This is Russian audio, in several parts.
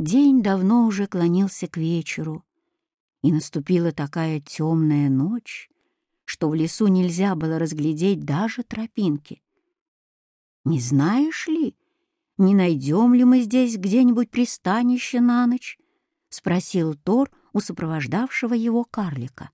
День давно уже клонился к вечеру, и наступила такая темная ночь, что в лесу нельзя было разглядеть даже тропинки. «Не знаешь ли, не найдем ли мы здесь где-нибудь пристанище на ночь?» — спросил Тор у сопровождавшего его карлика.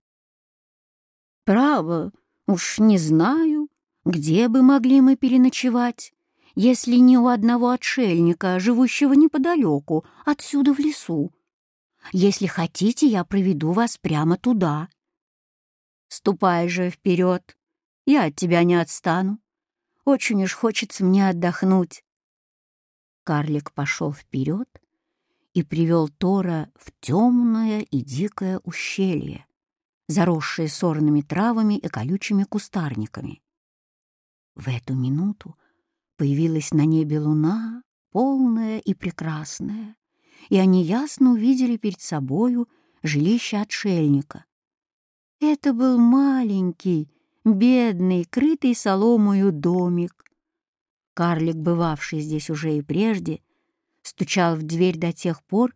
«Право, уж не знаю, где бы могли мы переночевать, если не у одного отшельника, живущего неподалеку, отсюда в лесу. Если хотите, я проведу вас прямо туда. Ступай же вперед, я от тебя не отстану. Очень уж хочется мне отдохнуть. Карлик пошел вперед и привел Тора в темное и дикое ущелье, заросшее сорными травами и колючими кустарниками. В эту минуту Появилась на небе луна, полная и прекрасная, и они ясно увидели перед собою жилище отшельника. Это был маленький, бедный, крытый соломою домик. Карлик, бывавший здесь уже и прежде, стучал в дверь до тех пор,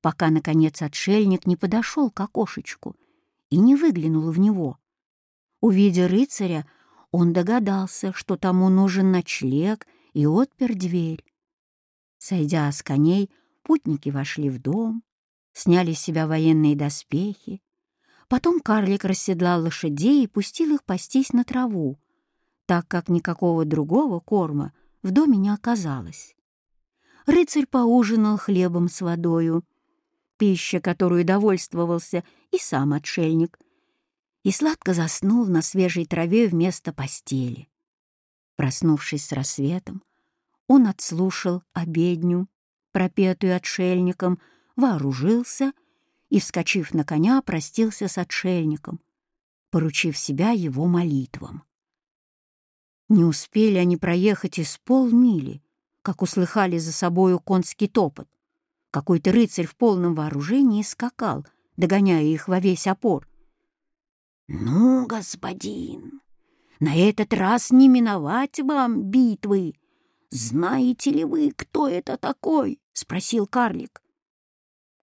пока, наконец, отшельник не подошел к окошечку и не выглянул в него. Увидя рыцаря, он догадался, что тому нужен ночлег, и отпер дверь. Сойдя с коней, путники вошли в дом, сняли с себя военные доспехи. Потом карлик расседлал лошадей и пустил их пастись на траву, так как никакого другого корма в доме не оказалось. Рыцарь поужинал хлебом с водою, пища, которую довольствовался и сам отшельник, и сладко заснул на свежей траве вместо постели. Проснувшись с рассветом, он отслушал обедню, пропетую отшельником, вооружился и, вскочив на коня, простился с отшельником, поручив себя его молитвам. Не успели они проехать из полмили, как услыхали за собою конский топот. Какой-то рыцарь в полном вооружении скакал, догоняя их во весь опор — «Ну, господин, на этот раз не миновать вам битвы. Знаете ли вы, кто это такой?» — спросил карлик.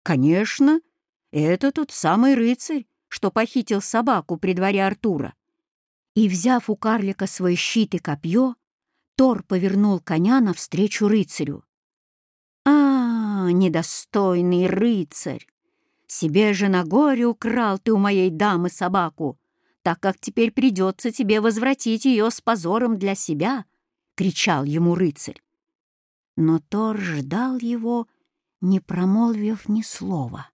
«Конечно, это тот самый рыцарь, что похитил собаку при дворе Артура». И, взяв у карлика свой щит и копье, Тор повернул коня навстречу рыцарю. «А, недостойный рыцарь! Себе же на горе украл ты у моей дамы собаку, так как теперь придется тебе возвратить ее с позором для себя!» — кричал ему рыцарь. Но Тор ждал его, не промолвив ни слова.